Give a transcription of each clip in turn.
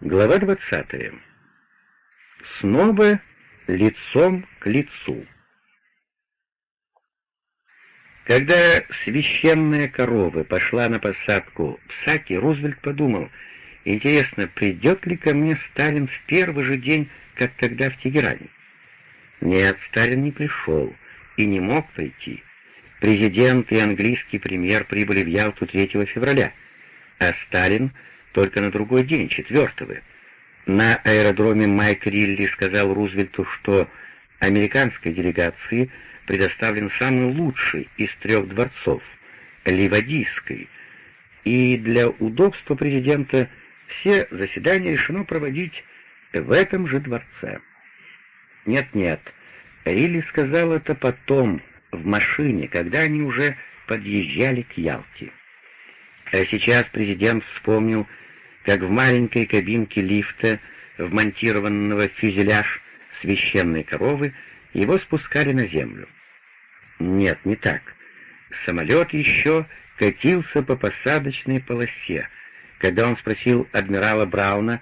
Глава 20. Снова лицом к лицу. Когда священная корова пошла на посадку в Саки, Рузвельт подумал, интересно, придет ли ко мне Сталин в первый же день, как тогда в Тегеране? Нет, Сталин не пришел и не мог прийти. Президент и английский премьер прибыли в Ялту 3 февраля, а Сталин только на другой день, 4 На аэродроме Майк Рилли сказал Рузвельту, что американской делегации предоставлен самый лучший из трех дворцов — Ливадийской, и для удобства президента все заседания решено проводить в этом же дворце. Нет-нет, Рилли сказал это потом, в машине, когда они уже подъезжали к Ялте. А сейчас президент вспомнил, как в маленькой кабинке лифта, вмонтированного в фюзеляж священной коровы, его спускали на землю. Нет, не так. Самолет еще катился по посадочной полосе. Когда он спросил адмирала Брауна,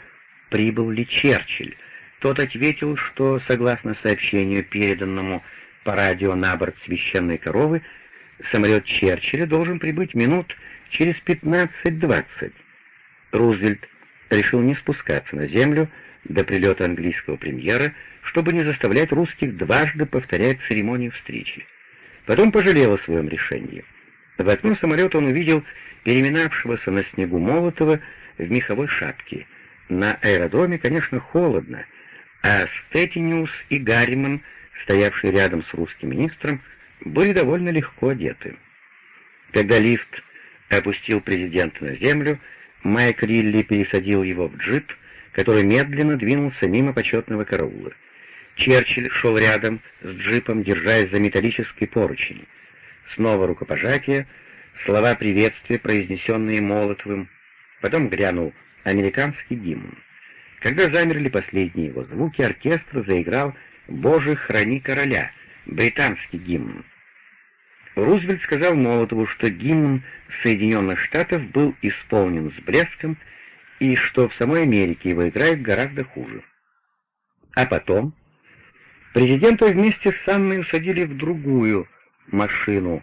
прибыл ли Черчилль, тот ответил, что, согласно сообщению, переданному по радио на борт священной коровы, самолет Черчилля должен прибыть минут через 15-20. Рузвельт решил не спускаться на землю до прилета английского премьера, чтобы не заставлять русских дважды повторять церемонию встречи. Потом пожалел о своем решении. В окно самолета он увидел переминавшегося на снегу Молотова в меховой шапке. На аэродроме, конечно, холодно, а Стеттиниус и Гарриман, стоявшие рядом с русским министром, были довольно легко одеты. Когда лифт опустил президента на землю, Майк Рилли пересадил его в джип, который медленно двинулся мимо почетного караула. Черчилль шел рядом с джипом, держась за металлический поручень. Снова рукопожатие, слова приветствия, произнесенные Молотовым. Потом грянул американский гимн. Когда замерли последние его звуки, оркестр заиграл «Боже, храни короля», британский гимн. Рузвельт сказал Молотову, что гимн Соединенных Штатов был исполнен с блеском и что в самой Америке его играют гораздо хуже. А потом президента вместе с Анной усадили в другую машину.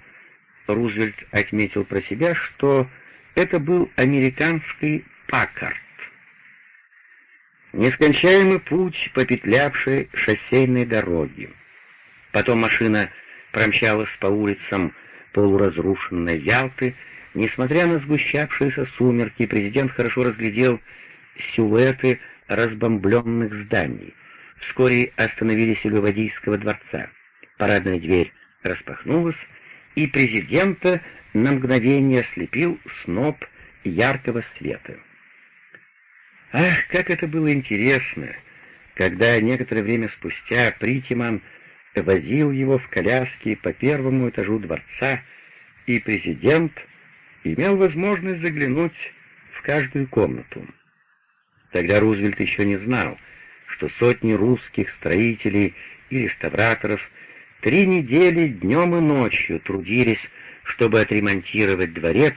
Рузвельт отметил про себя, что это был американский «Паккард». Нескончаемый путь по петлявшей шоссейной дороге. Потом машина промчалась по улицам полуразрушенной Ялты. Несмотря на сгущавшиеся сумерки, президент хорошо разглядел силуэты разбомбленных зданий. Вскоре остановились у Ливадийского дворца. Парадная дверь распахнулась, и президента на мгновение ослепил сноп яркого света. Ах, как это было интересно, когда некоторое время спустя Притиман возил его в коляске по первому этажу дворца, и президент имел возможность заглянуть в каждую комнату. Тогда Рузвельт еще не знал, что сотни русских строителей и реставраторов три недели днем и ночью трудились, чтобы отремонтировать дворец,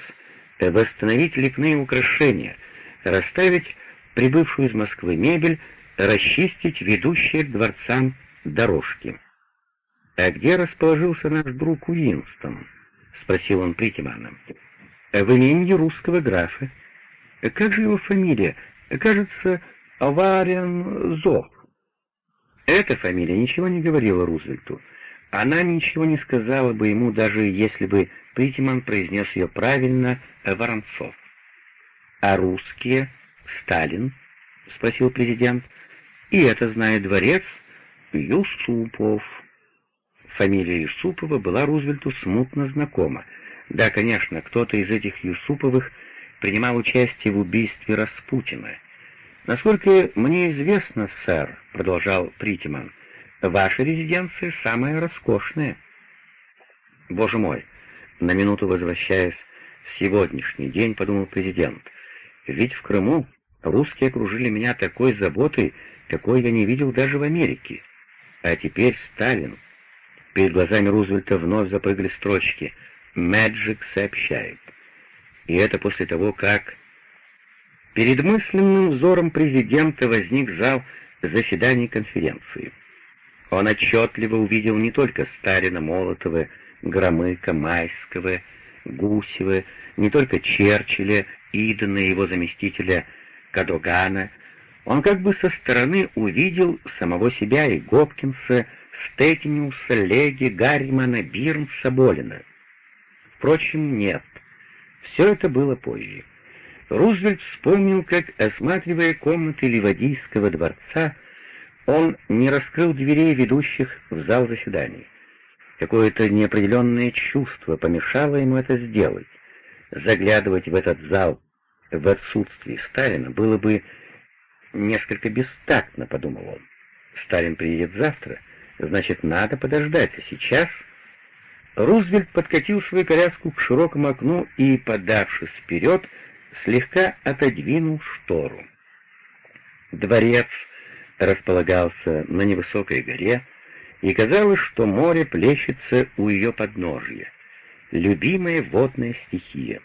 восстановить лепные украшения, расставить прибывшую из Москвы мебель, расчистить ведущие к дворцам дорожки. «А где расположился наш друг Уинстон?» — спросил он Притимана. «В имении русского графа. Как же его фамилия? Кажется, Авариан Зов». Эта фамилия ничего не говорила Рузвельту. Она ничего не сказала бы ему, даже если бы Притиман произнес ее правильно Воронцов. А русские Сталин?» — спросил президент. «И это знает дворец Юсупов». Фамилия Юсупова была Рузвельту смутно знакома. Да, конечно, кто-то из этих Юсуповых принимал участие в убийстве Распутина. «Насколько мне известно, сэр», — продолжал Притиман, — «ваша резиденция самая роскошная». «Боже мой!» — на минуту возвращаясь в сегодняшний день, подумал президент, — «ведь в Крыму Русские окружили меня такой заботой, какой я не видел даже в Америке. А теперь Сталин. Перед глазами Рузвельта вновь запрыгали строчки. «Мэджик сообщает». И это после того, как... Перед мысленным взором президента возник зал заседаний конференции. Он отчетливо увидел не только Сталина, Молотова, Громыка, Майского, Гусева, не только Черчилля, Идена и его заместителя Кадогана. Он как бы со стороны увидел самого себя и Гопкинса, Стетиниуса, Леги, Гарримана, Бирнса, Болина. Впрочем, нет. Все это было позже. Рузвельт вспомнил, как, осматривая комнаты Ливадийского дворца, он не раскрыл дверей, ведущих в зал заседаний. Какое-то неопределенное чувство помешало ему это сделать. Заглядывать в этот зал в отсутствии Сталина было бы несколько бестактно, подумал он. Сталин приедет завтра, значит, надо подождать, а сейчас... Рузвельт подкатил свою коляску к широкому окну и, подавшись вперед, слегка отодвинул штору. Дворец располагался на невысокой горе, и казалось, что море плещется у ее подножья. Любимая водная стихия.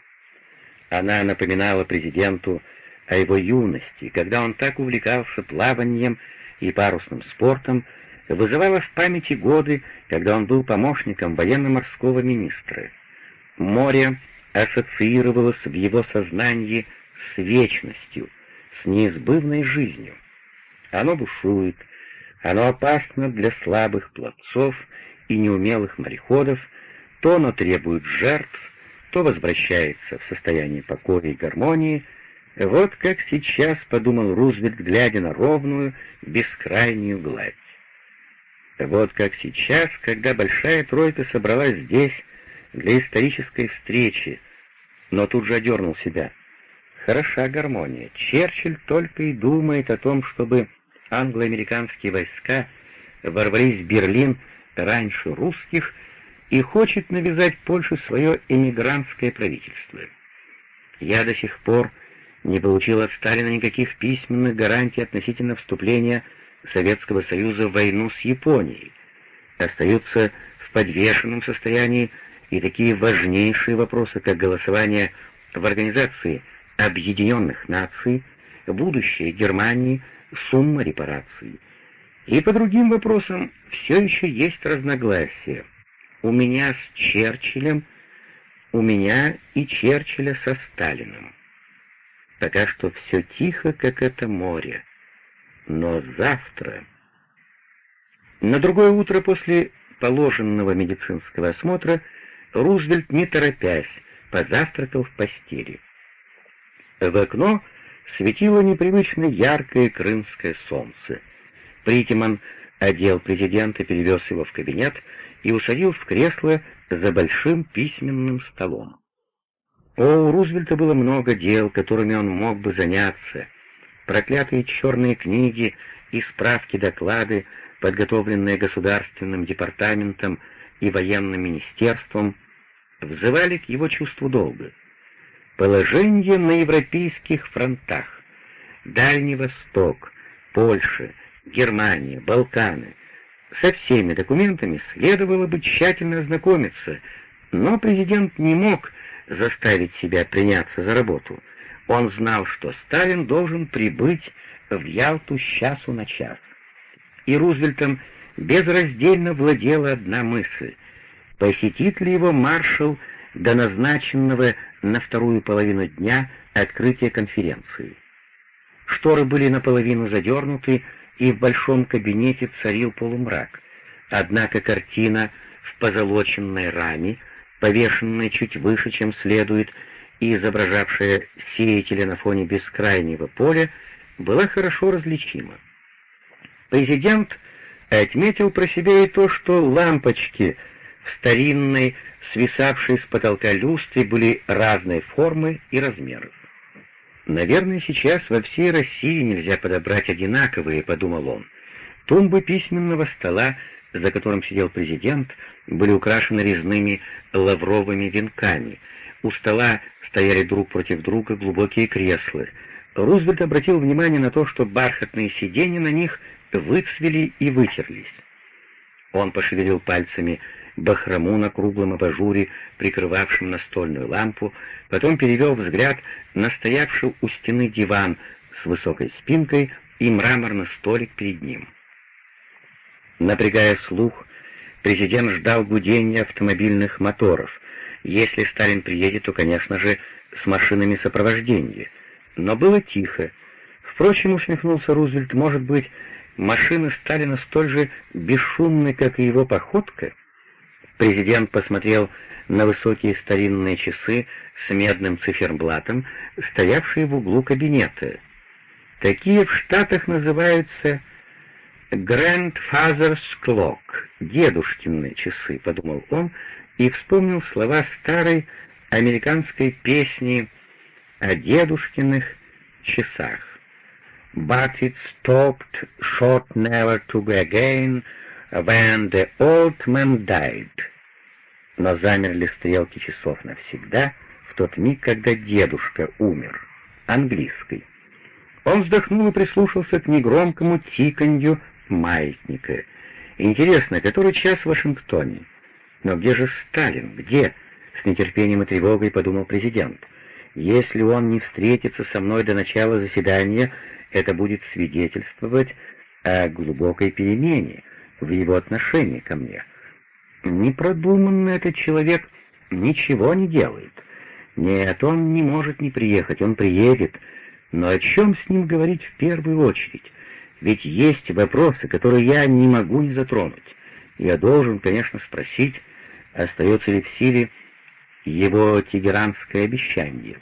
Она напоминала президенту о его юности, когда он так увлекался плаванием и парусным спортом, вызывала в памяти годы, когда он был помощником военно-морского министра. Море ассоциировалось в его сознании с вечностью, с неизбывной жизнью. Оно бушует, оно опасно для слабых пловцов и неумелых мореходов, то оно требует жертв, то возвращается в состояние покоя и гармонии. Вот как сейчас подумал Рузвельт, глядя на ровную, бескрайнюю гладь. Вот как сейчас, когда Большая Тройка собралась здесь для исторической встречи, но тут же одернул себя. Хороша гармония. Черчилль только и думает о том, чтобы англо-американские войска ворвались в Берлин раньше русских и хочет навязать Польше свое эмигрантское правительство. Я до сих пор не получил от Сталина никаких письменных гарантий относительно вступления Советского Союза в войну с Японией. Остаются в подвешенном состоянии и такие важнейшие вопросы, как голосование в Организации Объединенных Наций, будущее Германии, сумма репараций. И по другим вопросам все еще есть разногласия. У меня с Черчиллем, у меня и Черчилля со Сталиным. Пока что все тихо, как это море. Но завтра... На другое утро после положенного медицинского осмотра Рузвельт, не торопясь, позавтракал в постели. В окно светило непривычно яркое крымское солнце. Притиман одел президента, перевез его в кабинет и усадил в кресло за большим письменным столом. О, у Рузвельта было много дел, которыми он мог бы заняться. Проклятые черные книги и справки-доклады, подготовленные Государственным департаментом и военным министерством, взывали к его чувству долга. Положение на европейских фронтах, Дальний Восток, Польша, Германия, Балканы. Со всеми документами следовало бы тщательно ознакомиться, но президент не мог заставить себя приняться за работу. Он знал, что Сталин должен прибыть в Ялту с часу на час. И Рузвельтом безраздельно владела одна мысль — посетит ли его маршал до назначенного на вторую половину дня открытия конференции. Шторы были наполовину задернуты, и в большом кабинете царил полумрак. Однако картина в позолоченной раме, повешенная чуть выше, чем следует, и изображавшая сеятеля на фоне бескрайнего поля, была хорошо различима. Президент отметил про себя и то, что лампочки в старинной, свисавшей с потолка люстре, были разной формы и размеров. «Наверное, сейчас во всей России нельзя подобрать одинаковые», — подумал он. Тумбы письменного стола, за которым сидел президент, были украшены резными лавровыми венками. У стола стояли друг против друга глубокие кресла. Рузвельт обратил внимание на то, что бархатные сиденья на них выцвели и вытерлись. Он пошевелил пальцами бахрому на круглом абажуре, прикрывавшем настольную лампу, потом перевел взгляд на стоявший у стены диван с высокой спинкой и мраморный столик перед ним. Напрягая слух, президент ждал гудения автомобильных моторов. Если Сталин приедет, то, конечно же, с машинами сопровождения. Но было тихо. Впрочем, усмехнулся Рузвельт, может быть, машины Сталина столь же бесшумны, как и его походка? Президент посмотрел на высокие старинные часы с медным циферблатом, стоявшие в углу кабинета. Такие в Штатах называются «Grandfather's Clock» — «дедушкины часы», — подумал он, и вспомнил слова старой американской песни о дедушкиных часах. But it stopped short never to be again when the old man died. Но замерли стрелки часов навсегда в тот миг, когда дедушка умер. Английский. Он вздохнул и прислушался к негромкому тиканью маятника. Интересно, который час в Вашингтоне? Но где же Сталин? Где? С нетерпением и тревогой подумал президент. Если он не встретится со мной до начала заседания, это будет свидетельствовать о глубокой перемене в его отношении ко мне. Непродуманно этот человек ничего не делает. Нет, он не может не приехать, он приедет. Но о чем с ним говорить в первую очередь? Ведь есть вопросы, которые я не могу не затронуть. Я должен, конечно, спросить, остается ли в силе его тегеранское обещание.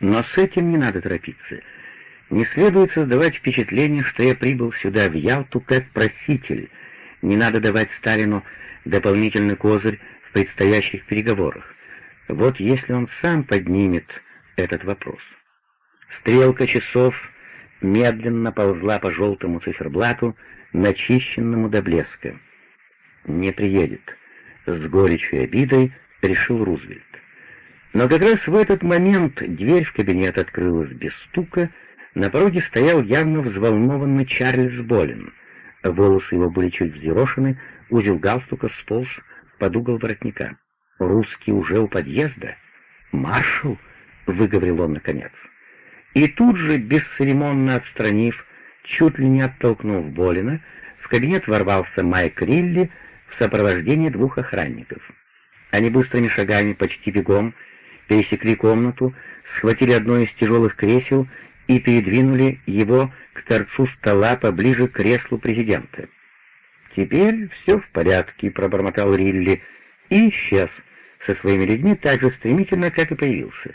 Но с этим не надо торопиться. Не следует создавать впечатление, что я прибыл сюда, в Ялту, как проситель. Не надо давать Сталину дополнительный козырь в предстоящих переговорах. Вот если он сам поднимет этот вопрос. Стрелка часов медленно ползла по желтому циферблату, начищенному до блеска. «Не приедет», — с горечью и обидой решил Рузвельт. Но как раз в этот момент дверь в кабинет открылась без стука, на пороге стоял явно взволнованный Чарльз Болин. Волосы его были чуть взъерошены, узел галстука сполз под угол воротника. «Русский уже у подъезда?» «Маршал?» — выговорил он наконец. И тут же, бесцеремонно отстранив, чуть ли не оттолкнув Болина, в кабинет ворвался Майк Рилли в сопровождении двух охранников. Они быстрыми шагами, почти бегом, пересекли комнату, схватили одно из тяжелых кресел и передвинули его к торцу стола поближе к креслу президента. «Теперь все в порядке», — пробормотал Рилли, и исчез со своими людьми так же стремительно, как и появился.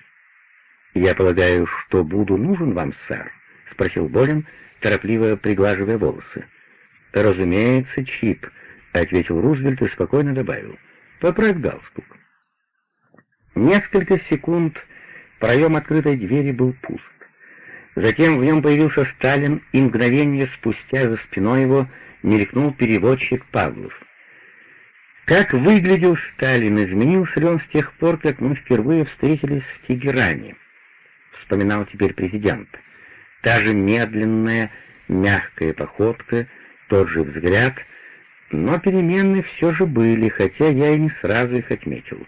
«Я полагаю, что буду нужен вам, сэр?» — спросил Болин, торопливо приглаживая волосы. «Разумеется, Чип», — ответил Рузвельт и спокойно добавил. «Поправь галстук». Несколько секунд проем открытой двери был пуст. Затем в нем появился Сталин, и мгновение спустя за спиной его мелькнул переводчик Павлов. Как выглядел Сталин, изменился ли он с тех пор, как мы впервые встретились в Тегеране? Вспоминал теперь президент. Та же медленная, мягкая походка, тот же взгляд, но перемены все же были, хотя я и не сразу их отметил.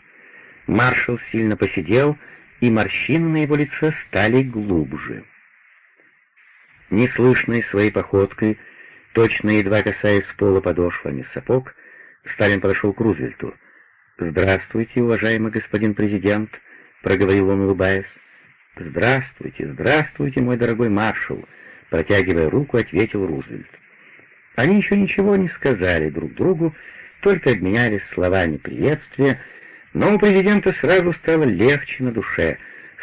Маршал сильно посидел, и морщины на его лице стали глубже неслышной своей походкой, точно едва касаясь пола подошвами сапог, Сталин подошел к Рузвельту. «Здравствуйте, уважаемый господин президент», — проговорил он, улыбаясь. «Здравствуйте, здравствуйте, мой дорогой маршал», — протягивая руку, ответил Рузвельт. Они еще ничего не сказали друг другу, только обменялись словами приветствия, но у президента сразу стало легче на душе,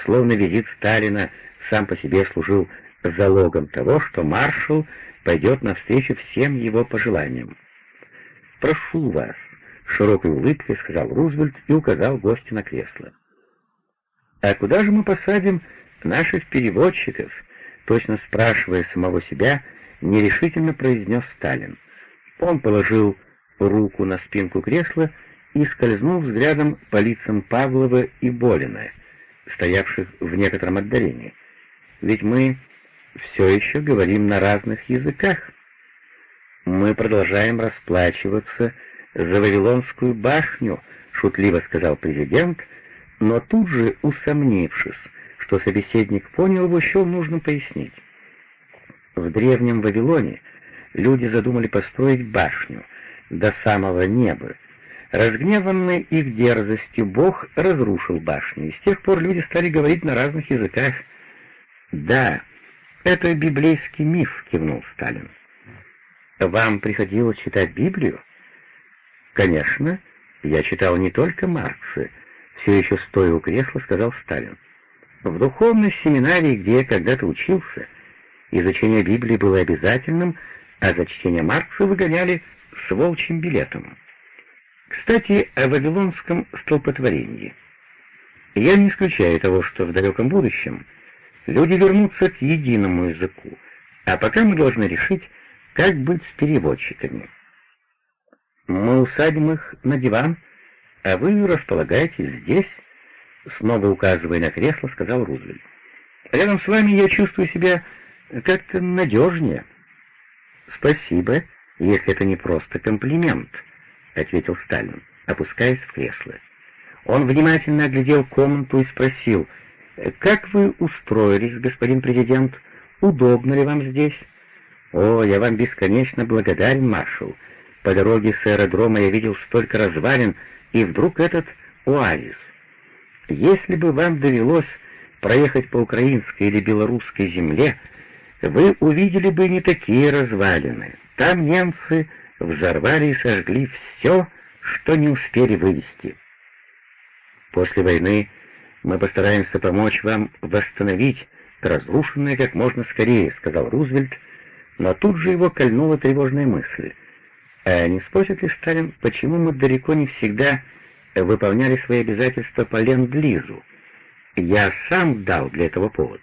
словно визит Сталина сам по себе служил залогом того, что маршал пойдет навстречу всем его пожеланиям. «Прошу вас», — широкой улыбкой сказал Рузвельт и указал гостю на кресло. «А куда же мы посадим наших переводчиков?» Точно спрашивая самого себя, нерешительно произнес Сталин. Он положил руку на спинку кресла и скользнул взглядом по лицам Павлова и Болина, стоявших в некотором отдалении. «Ведь мы все еще говорим на разных языках. Мы продолжаем расплачиваться за Вавилонскую башню», — шутливо сказал президент, но тут же, усомнившись, что собеседник понял его, счел нужно пояснить. В древнем Вавилоне люди задумали построить башню до самого неба. Разгневанный их дерзостью, Бог разрушил башню, и с тех пор люди стали говорить на разных языках. «Да, это библейский миф», — кивнул Сталин. «Вам приходилось читать Библию?» «Конечно, я читал не только Маркса», — все еще стоя у кресла, сказал Сталин. «В духовной семинарии, где я когда-то учился, изучение Библии было обязательным, а за чтение Маркса выгоняли с волчьим билетом. Кстати, о вавилонском столпотворении. Я не исключаю того, что в далеком будущем люди вернутся к единому языку, а пока мы должны решить, как быть с переводчиками. Мы усадим их на диван, а вы располагаетесь здесь, снова указывая на кресло, сказал Рузвельт. Рядом с вами я чувствую себя как-то надежнее. Спасибо, если это не просто комплимент, ответил Сталин, опускаясь в кресло. Он внимательно оглядел комнату и спросил, «Как вы устроились, господин президент? Удобно ли вам здесь?» «О, я вам бесконечно благодарен, маршал. По дороге с аэродрома я видел столько развалин, и вдруг этот оазис. Если бы вам довелось проехать по украинской или белорусской земле, вы увидели бы не такие развалины. Там немцы взорвали и сожгли все, что не успели вывести. После войны мы постараемся помочь вам восстановить разрушенное как можно скорее, сказал Рузвельт, но тут же его кольнула тревожная мысль. А не спросит ли Сталин, почему мы далеко не всегда выполняли свои обязательства по ленд-лизу? Я сам дал для этого повод.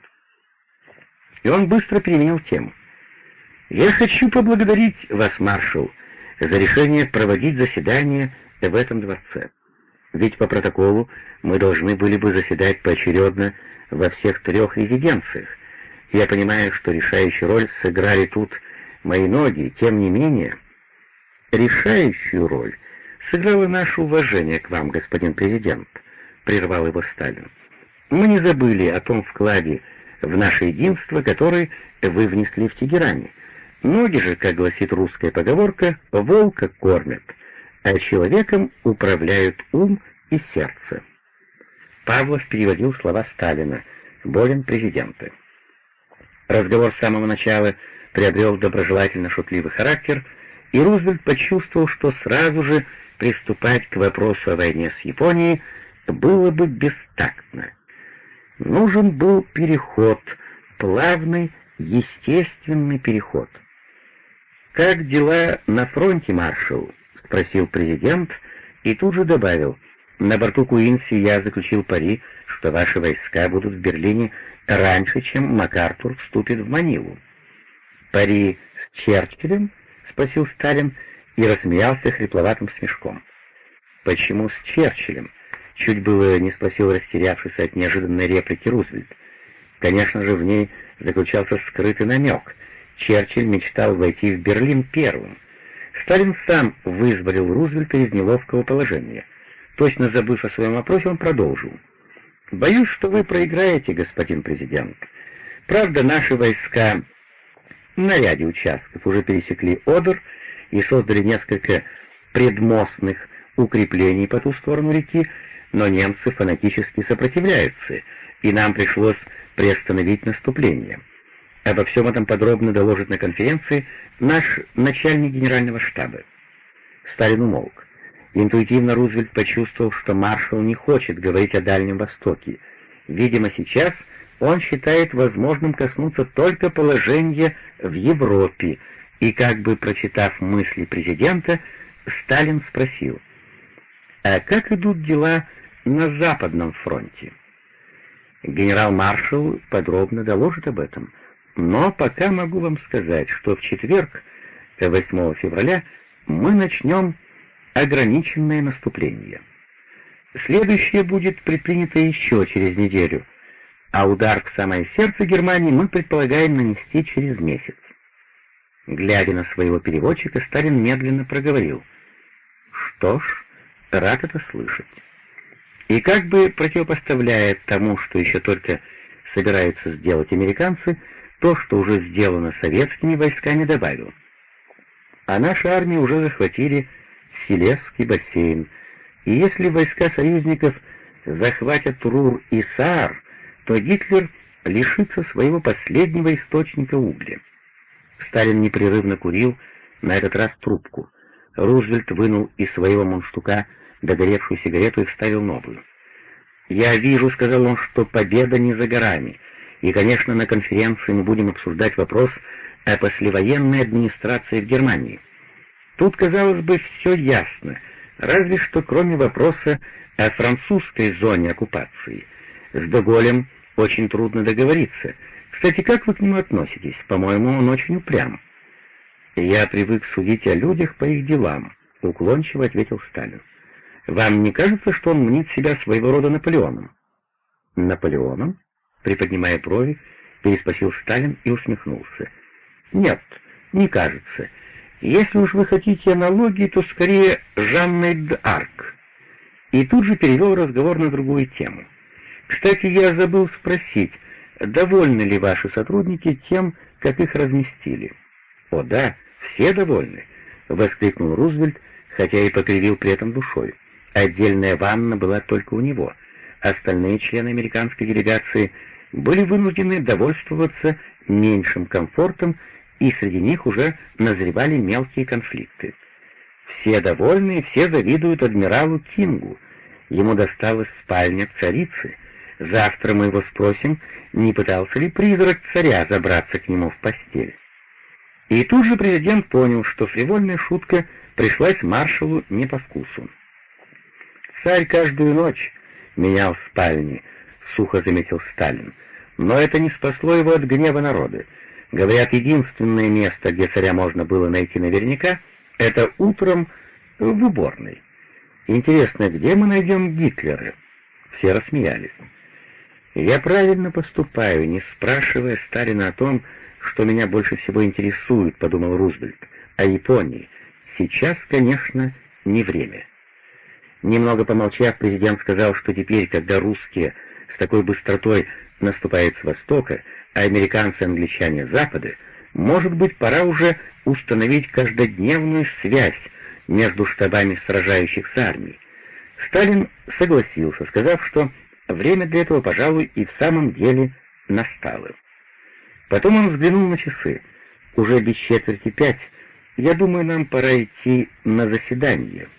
И он быстро переменил тему. «Я хочу поблагодарить вас, маршал, за решение проводить заседание в этом дворце. Ведь по протоколу мы должны были бы заседать поочередно во всех трех резиденциях, я понимаю, что решающую роль сыграли тут мои ноги, тем не менее, решающую роль сыграло наше уважение к вам, господин президент, прервал его Сталин. Мы не забыли о том вкладе в наше единство, который вы внесли в Тегеране. Ноги же, как гласит русская поговорка, волка кормят, а человеком управляют ум и сердце. Павлов переводил слова Сталина, болен президента. Разговор с самого начала приобрел доброжелательно-шутливый характер, и Рузвельт почувствовал, что сразу же приступать к вопросу о войне с Японией было бы бестактно. Нужен был переход, плавный, естественный переход. «Как дела на фронте, маршал?» — спросил президент и тут же добавил. «На борту Куинси я заключил пари, что ваши войска будут в Берлине раньше, чем МакАртур вступит в Манилу. «Пари с Черчиллем?» — спросил Сталин и рассмеялся хрипловатым смешком. «Почему с Черчиллем?» — чуть было не спросил растерявшийся от неожиданной реплики Рузвельт. Конечно же, в ней заключался скрытый намек. Черчилль мечтал войти в Берлин первым. Сталин сам вызволил Рузвельта из неловкого положения. Точно забыв о своем вопросе, он продолжил. Боюсь, что вы проиграете, господин президент. Правда, наши войска на ряде участков уже пересекли Одер и создали несколько предмостных укреплений по ту сторону реки, но немцы фанатически сопротивляются, и нам пришлось приостановить наступление. Обо всем этом подробно доложит на конференции наш начальник генерального штаба. Сталин умолк. Интуитивно Рузвельт почувствовал, что маршал не хочет говорить о Дальнем Востоке. Видимо, сейчас он считает возможным коснуться только положения в Европе, и как бы прочитав мысли президента, Сталин спросил, «А как идут дела на Западном фронте?» Генерал-маршал подробно доложит об этом, но пока могу вам сказать, что в четверг, 8 февраля, мы начнем ограниченное наступление. Следующее будет предпринято еще через неделю, а удар в самое сердце Германии мы предполагаем нанести через месяц. Глядя на своего переводчика, Сталин медленно проговорил. Что ж, рад это слышать. И как бы противопоставляя тому, что еще только собираются сделать американцы, то, что уже сделано советскими войсками, добавил. А наши армии уже захватили Силезский бассейн, и если войска союзников захватят Рур и Саар, то Гитлер лишится своего последнего источника угля. Сталин непрерывно курил, на этот раз трубку. Рузвельт вынул из своего мундштука догоревшую сигарету и вставил новую. «Я вижу», — сказал он, — «что победа не за горами, и, конечно, на конференции мы будем обсуждать вопрос о послевоенной администрации в Германии. Тут, казалось бы, все ясно, разве что кроме вопроса о французской зоне оккупации. С Доголем очень трудно договориться. Кстати, как вы к нему относитесь? По-моему, он очень упрям. Я привык судить о людях по их делам, уклончиво ответил Сталин. Вам не кажется, что он мнит себя своего рода Наполеоном? Наполеоном? Приподнимая брови, переспросил Сталин и усмехнулся. Нет, не кажется. Если уж вы хотите аналогии, то скорее Жанной д'Арк. И тут же перевел разговор на другую тему. Кстати, я забыл спросить, довольны ли ваши сотрудники тем, как их разместили? О да, все довольны, воскликнул Рузвельт, хотя и покривил при этом душой. Отдельная ванна была только у него. Остальные члены американской делегации были вынуждены довольствоваться меньшим комфортом, и среди них уже назревали мелкие конфликты. Все довольны и все завидуют адмиралу Кингу. Ему досталась спальня царицы. Завтра мы его спросим, не пытался ли призрак царя забраться к нему в постель. И тут же президент понял, что фривольная шутка пришлась маршалу не по вкусу. Царь каждую ночь менял спальни, сухо заметил Сталин. Но это не спасло его от гнева народа. Говорят, единственное место, где царя можно было найти наверняка, это утром в уборной. Интересно, где мы найдем Гитлера? Все рассмеялись. Я правильно поступаю, не спрашивая Сталина о том, что меня больше всего интересует, подумал Рузвельт, о Японии. Сейчас, конечно, не время. Немного помолчав, президент сказал, что теперь, когда русские с такой быстротой наступают с востока, а американцы и англичане с запада, может быть, пора уже установить каждодневную связь между штабами сражающихся армий. Сталин согласился, сказав, что время для этого, пожалуй, и в самом деле настало. Потом он взглянул на часы. Уже без четверти пять. Я думаю, нам пора идти на заседание.